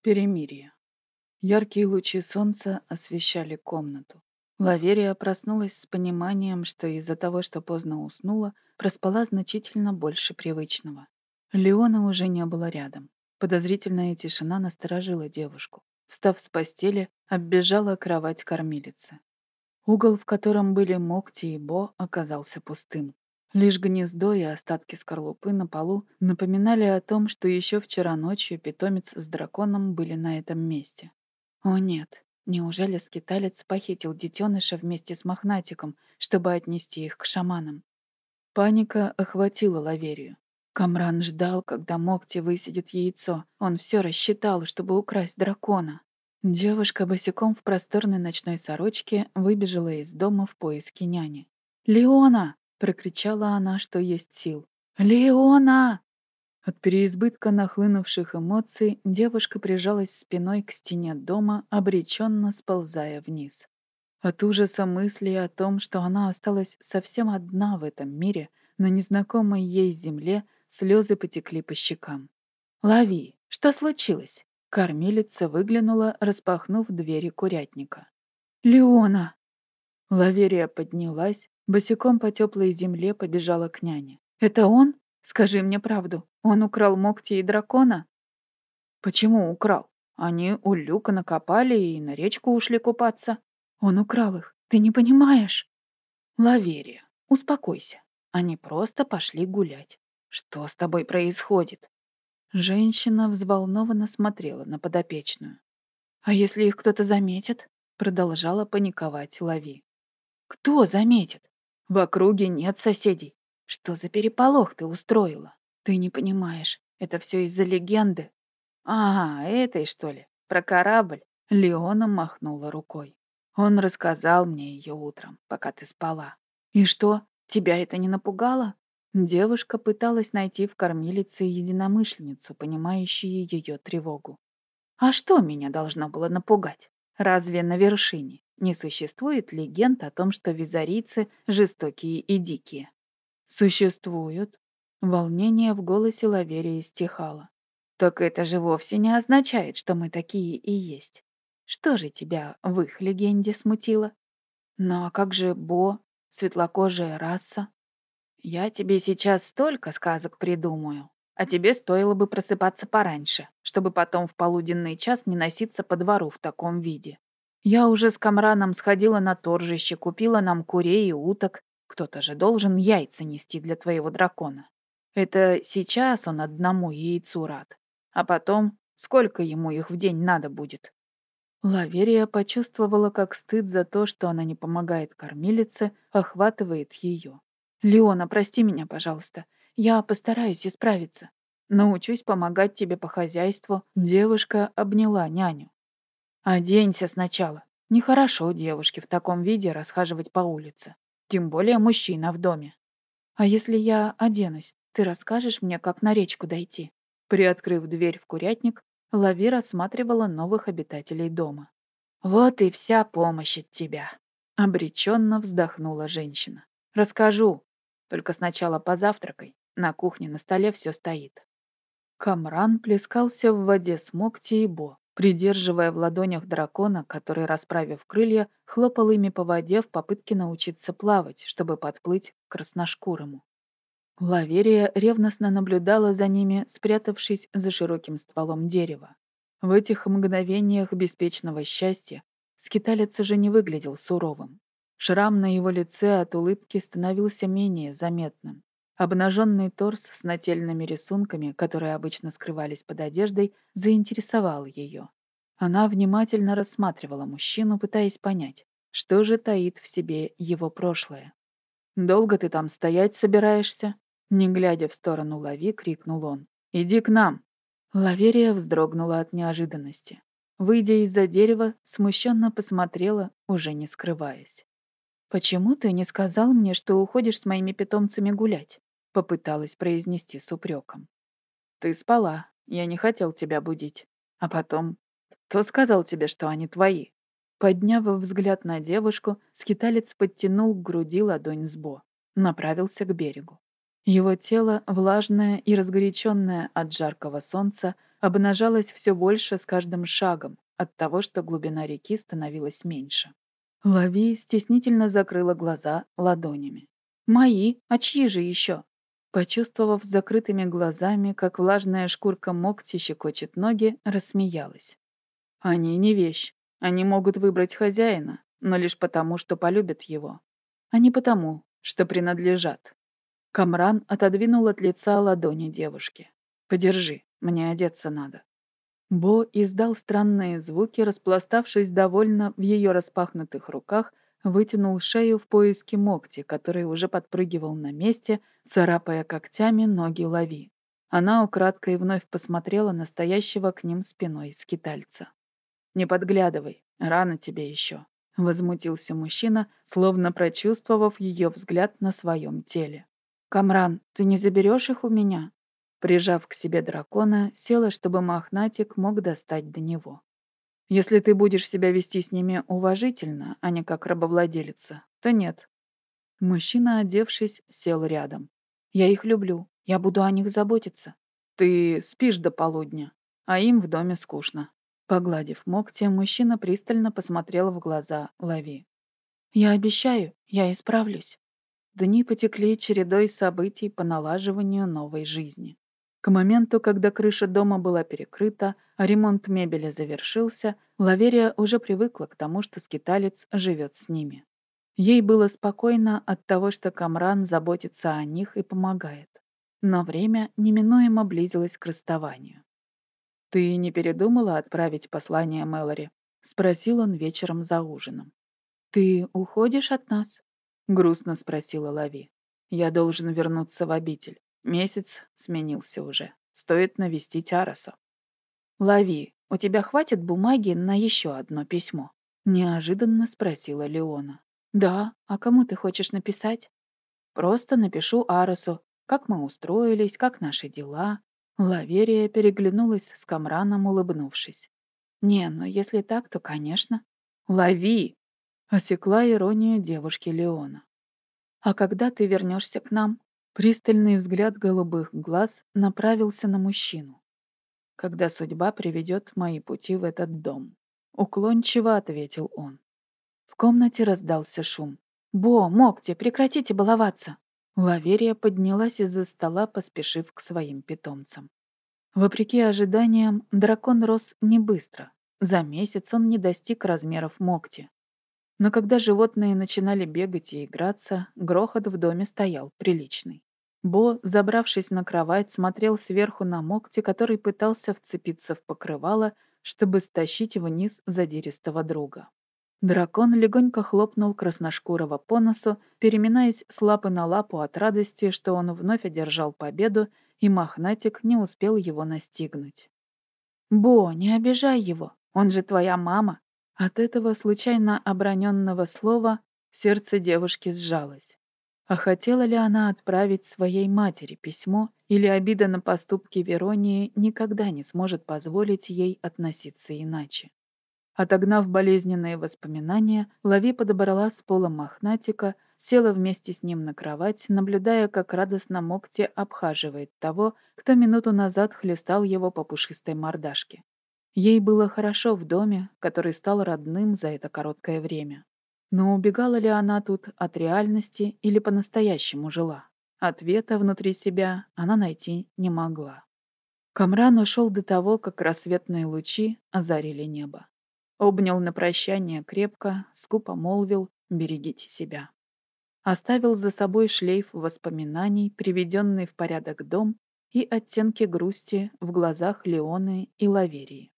Перемирие. Яркие лучи солнца освещали комнату. Лаверия проснулась с пониманием, что из-за того, что поздно уснула, проспала значительно больше привычного. Леона уже не было рядом. Подозрительная тишина насторожила девушку. Встав с постели, оббежала кровать кормилицы. Угол, в котором были Мокти и Бо, оказался пустым. Лишь гнездо и остатки скорлупы на полу напоминали о том, что еще вчера ночью питомец с драконом были на этом месте. О нет, неужели скиталец похитил детеныша вместе с мохнатиком, чтобы отнести их к шаманам? Паника охватила Лаверию. Камран ждал, когда Мокти высидит яйцо. Он все рассчитал, чтобы украсть дракона. Девушка босиком в просторной ночной сорочке выбежала из дома в поиске няни. «Леона!» Прокричала она, что есть сил. «Леона!» От переизбытка нахлынувших эмоций девушка прижалась спиной к стене дома, обреченно сползая вниз. От ужаса мысли о том, что она осталась совсем одна в этом мире, на незнакомой ей земле, слезы потекли по щекам. «Лови! Что случилось?» Кормилица выглянула, распахнув двери курятника. «Леона!» Лаверия поднялась, Босиком по теплой земле побежала к няне. «Это он? Скажи мне правду. Он украл Мокти и дракона?» «Почему украл? Они у люка накопали и на речку ушли купаться. Он украл их. Ты не понимаешь?» «Лаверия, успокойся. Они просто пошли гулять. Что с тобой происходит?» Женщина взволнованно смотрела на подопечную. «А если их кто-то заметит?» Продолжала паниковать Лави. «Кто заметит? В округе нет соседей. Что за переполох ты устроила? Ты не понимаешь. Это все из-за легенды. А, этой, что ли? Про корабль? Леона махнула рукой. Он рассказал мне ее утром, пока ты спала. И что, тебя это не напугало? Девушка пыталась найти в кормилице единомышленницу, понимающую ее тревогу. А что меня должно было напугать? Разве на вершине не существует легенд о том, что визарийцы жестокие и дикие. Существуют. Волнение в голосе Лаверии стихало. Так это же вовсе не означает, что мы такие и есть. Что же тебя в их легенде смутило? Ну а как же Бо, светлокожая раса? Я тебе сейчас столько сказок придумаю, а тебе стоило бы просыпаться пораньше, чтобы потом в полуденный час не носиться по двору в таком виде. Я уже с Камраном сходила на торжище, купила нам курей и уток. Кто-то же должен яйца нести для твоего дракона. Это сейчас он одному яйцу рад. А потом, сколько ему их в день надо будет? Лаверия почувствовала, как стыд за то, что она не помогает кормилице, охватывает ее. «Леона, прости меня, пожалуйста. Я постараюсь исправиться. Научусь помогать тебе по хозяйству». Девушка обняла няню. «Оденься сначала. Нехорошо девушке в таком виде расхаживать по улице. Тем более мужчина в доме. А если я оденусь, ты расскажешь мне, как на речку дойти?» Приоткрыв дверь в курятник, Лави рассматривала новых обитателей дома. «Вот и вся помощь от тебя», — обреченно вздохнула женщина. «Расскажу. Только сначала позавтракай. На кухне на столе все стоит». Камран плескался в воде с Мокти и Бо, придерживая в ладонях дракона, который, расправив крылья, хлопал ими по воде в попытке научиться плавать, чтобы подплыть к красношкурому. Лаверия ревностно наблюдала за ними, спрятавшись за широким стволом дерева. В этих мгновениях беспечного счастья скиталец уже не выглядел суровым. Шрам на его лице от улыбки становился менее заметным. Обнаженный торс с нательными рисунками, которые обычно скрывались под одеждой, заинтересовал ее. Она внимательно рассматривала мужчину, пытаясь понять, что же таит в себе его прошлое. «Долго ты там стоять собираешься?» Не глядя в сторону Лави, крикнул он. «Иди к нам!» Лаверия вздрогнула от неожиданности. Выйдя из-за дерева, смущенно посмотрела, уже не скрываясь. «Почему ты не сказал мне, что уходишь с моими питомцами гулять?» Попыталась произнести с упреком. «Ты спала. Я не хотел тебя будить. А потом... Кто сказал тебе, что они твои?» Подняв взгляд на девушку, скиталец подтянул к груди ладонь с Бо. Направился к берегу. Его тело, влажное и разгоряченное от жаркого солнца, обнажалось все больше с каждым шагом от того, что глубина реки становилась меньше. Лави стеснительно закрыла глаза ладонями. «Мои? А чьи же еще?» Почувствовав закрытыми глазами, как влажная шкурка мокти щекочет ноги, рассмеялась. «Они не вещь. Они могут выбрать хозяина, но лишь потому, что полюбят его, а не потому, что принадлежат». Камран отодвинул от лица ладони девушки. «Подержи, мне одеться надо». Бо издал странные звуки, распластавшись довольно в ее распахнутых руках, вытянул шею в поиске Мокти, который уже подпрыгивал на месте, царапая когтями ноги лови. Она украдкой вновь посмотрела на стоящего к ним спиной скитальца. «Не подглядывай, рано тебе еще», — возмутился мужчина, словно прочувствовав ее взгляд на своем теле. «Камран, ты не заберешь их у меня?» Прижав к себе дракона, села, чтобы мохнатик мог достать до него. «Если ты будешь себя вести с ними уважительно, а не как рабовладелица, то нет». Мужчина, одевшись, сел рядом. «Я их люблю. Я буду о них заботиться. Ты спишь до полудня, а им в доме скучно». Погладив ногти, мужчина пристально посмотрел в глаза Лави. «Я обещаю, я исправлюсь». Дни потекли чередой событий по налаживанию новой жизни. К моменту, когда крыша дома была перекрыта, а ремонт мебели завершился, Лаверия уже привыкла к тому, что скиталец живет с ними. Ей было спокойно от того, что Камран заботится о них и помогает. Но время неминуемо близилось к расставанию. «Ты не передумала отправить послание Мэлори?» — спросил он вечером за ужином. «Ты уходишь от нас?» Грустно спросила Лави. Я должен вернуться в обитель. Месяц сменился уже. Стоит навестить Араса. Лави, у тебя хватит бумаги на еще одно письмо? Неожиданно спросила Леона. Да, а кому ты хочешь написать? Просто напишу Арасу, как мы устроились, как наши дела. Лаверия переглянулась с Камраном, улыбнувшись. «Не, ну если так, то, конечно». «Лови!» Осекла иронию девушки Леона. «А когда ты вернешься к нам?» Пристальный взгляд голубых глаз направился на мужчину. «Когда судьба приведет мои пути в этот дом», — уклончиво ответил он. В комнате раздался шум. «Бо, Мокти, прекратите баловаться!» Лаверия поднялась из-за стола, поспешив к своим питомцам. Вопреки ожиданиям, дракон рос не быстро. За месяц он не достиг размеров Мокти. Но когда животные начинали бегать и играться, грохот в доме стоял приличный. Бо, забравшись на кровать, смотрел сверху на Мокти, который пытался вцепиться в покрывало, чтобы стащить вниз задиристого друга. Дракон легонько хлопнул красношкурого по носу, переминаясь с лапы на лапу от радости, что он вновь одержал победу, и мохнатик не успел его настигнуть. «Бо, не обижай его, он же твоя мама!» От этого случайно оброненного слова сердце девушки сжалось. А хотела ли она отправить своей матери письмо, или обида на поступки Веронии никогда не сможет позволить ей относиться иначе? Отогнав болезненные воспоминания, Лави подобрала с пола мохнатика, села вместе с ним на кровать, наблюдая, как радостно Мокти обхаживает того, кто минуту назад хлестал его по пушистой мордашке. Ей было хорошо в доме, который стал родным за это короткое время. Но убегала ли она тут от реальности или по-настоящему жила? Ответа внутри себя она найти не могла. Камран ушел до того, как рассветные лучи озарили небо. Обнял на прощание крепко, скупо молвил «берегите себя». Оставил за собой шлейф воспоминаний, приведенный в порядок дом и оттенки грусти в глазах Леоны и Лаверии.